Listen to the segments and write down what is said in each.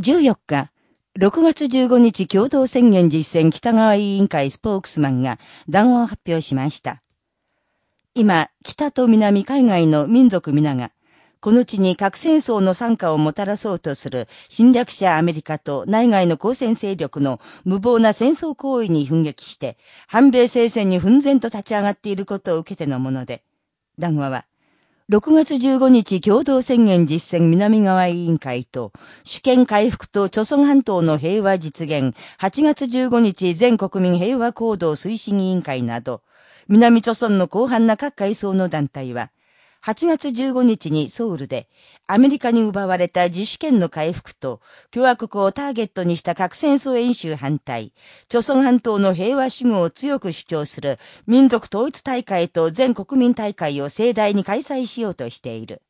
14日、6月15日共同宣言実践北川委員会スポークスマンが談話を発表しました。今、北と南海外の民族皆が、この地に核戦争の参加をもたらそうとする侵略者アメリカと内外の交戦勢力の無謀な戦争行為に奮撃して、反米聖戦に奮然と立ち上がっていることを受けてのもので、談話は、6月15日共同宣言実践南側委員会と、主権回復と朝鮮半島の平和実現、8月15日全国民平和行動推進委員会など、南朝鮮の広範な各階層の団体は、8月15日にソウルで、アメリカに奪われた自主権の回復と、共和国をターゲットにした核戦争演習反対、朝鮮半島の平和主義を強く主張する民族統一大会と全国民大会を盛大に開催しようとしている。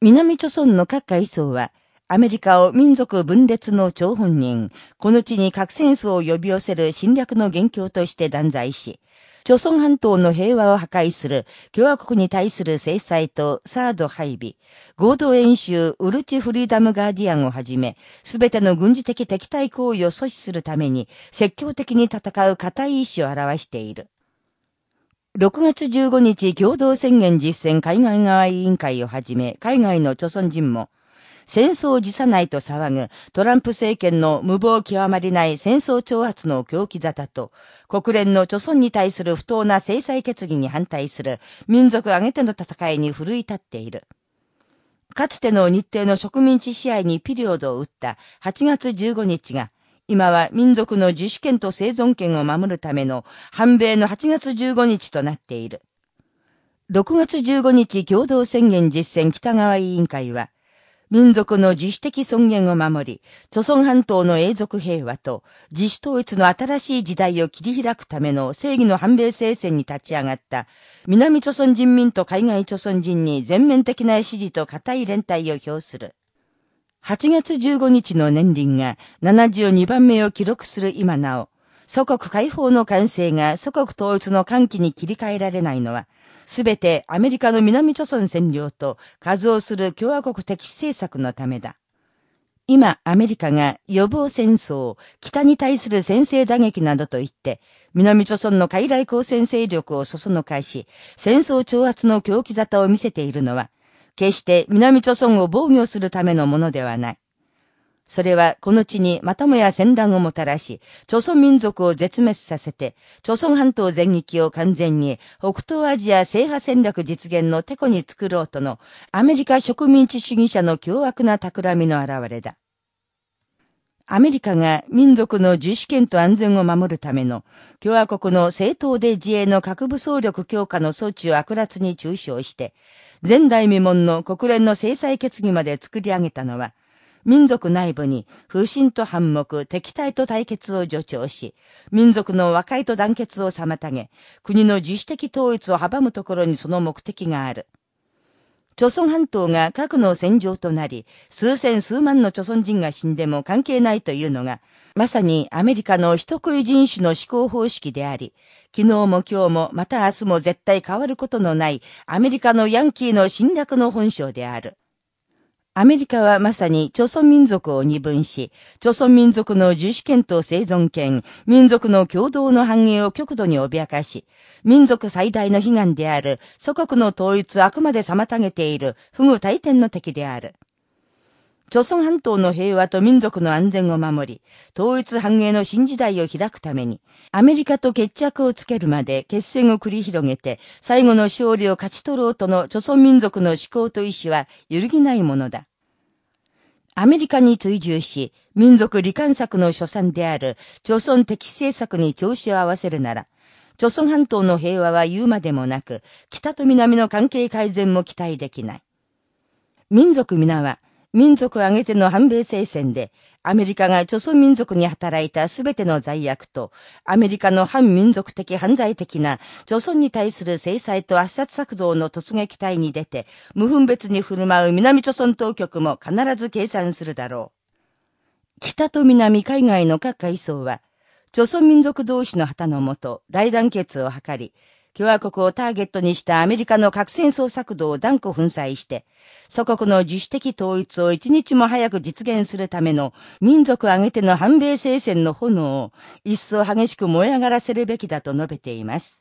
南朝鮮の各階層は、アメリカを民族分裂の張本人、この地に核戦争を呼び寄せる侵略の元凶として断罪し、朝鮮半島の平和を破壊する共和国に対する制裁とサード配備、合同演習ウルチフリーダムガーディアンをはじめ、すべての軍事的敵対行為を阻止するために積極的に戦う固い意志を表している。6月15日共同宣言実践海外側委員会をはじめ、海外の朝鮮人も、戦争を辞さないと騒ぐトランプ政権の無謀極まりない戦争挑発の狂気沙汰と、国連の著村に対する不当な制裁決議に反対する民族挙げての戦いに奮い立っている。かつての日程の植民地支配にピリオドを打った8月15日が、今は民族の自主権と生存権を守るための反米の8月15日となっている。6月15日共同宣言実践北川委員会は、民族の自主的尊厳を守り、朝鮮半島の永続平和と自主統一の新しい時代を切り開くための正義の反米聖戦に立ち上がった南朝鮮人民と海外朝鮮人に全面的な支持と固い連帯を表する。8月15日の年輪が72番目を記録する今なお、祖国解放の完成が祖国統一の歓喜に切り替えられないのは、すべてアメリカの南朝鮮占領と数をする共和国的政策のためだ。今、アメリカが予防戦争、北に対する先制打撃などと言って、南朝鮮の海来交戦勢力をそそのかし、戦争挑発の狂気沙汰を見せているのは、決して南朝鮮を防御するためのものではない。それはこの地にまたもや戦乱をもたらし、朝鮮民族を絶滅させて、朝鮮半島全域を完全に北東アジア制覇戦略実現のテコに作ろうとのアメリカ植民地主義者の凶悪な企みの表れだ。アメリカが民族の自主権と安全を守るための共和国の正当で自衛の核武装力強化の措置を悪辣に中傷して、前代未聞の国連の制裁決議まで作り上げたのは、民族内部に風信と反目、敵対と対決を助長し、民族の和解と団結を妨げ、国の自主的統一を阻むところにその目的がある。朝鮮半島が核の戦場となり、数千数万の朝鮮人が死んでも関係ないというのが、まさにアメリカの人食い人種の思考方式であり、昨日も今日もまた明日も絶対変わることのないアメリカのヤンキーの侵略の本性である。アメリカはまさに、朝鮮民族を二分し、朝鮮民族の自主権と生存権、民族の共同の繁栄を極度に脅かし、民族最大の悲願である祖国の統一をあくまで妨げている、不具大天の敵である。朝鮮半島の平和と民族の安全を守り、統一繁栄の新時代を開くために、アメリカと決着をつけるまで決戦を繰り広げて、最後の勝利を勝ち取ろうとの朝鮮民族の思考と意志は揺るぎないものだ。アメリカに追従し、民族罹患策の所産である、朝鮮的政策に調子を合わせるなら、朝鮮半島の平和は言うまでもなく、北と南の関係改善も期待できない。民族皆は、民族挙げての反米聖戦で、アメリカが朝鮮民族に働いたすべての罪悪と、アメリカの反民族的犯罪的な朝鮮に対する制裁と圧殺策動の突撃隊に出て、無分別に振る舞う南朝鮮当局も必ず計算するだろう。北と南海外の各階層は、朝鮮民族同士の旗のもと、大団結を図り、共和国をターゲットにしたアメリカの核戦争策動を断固粉砕して、祖国の自主的統一を一日も早く実現するための民族挙げての反米聖戦の炎を一層激しく燃え上がらせるべきだと述べています。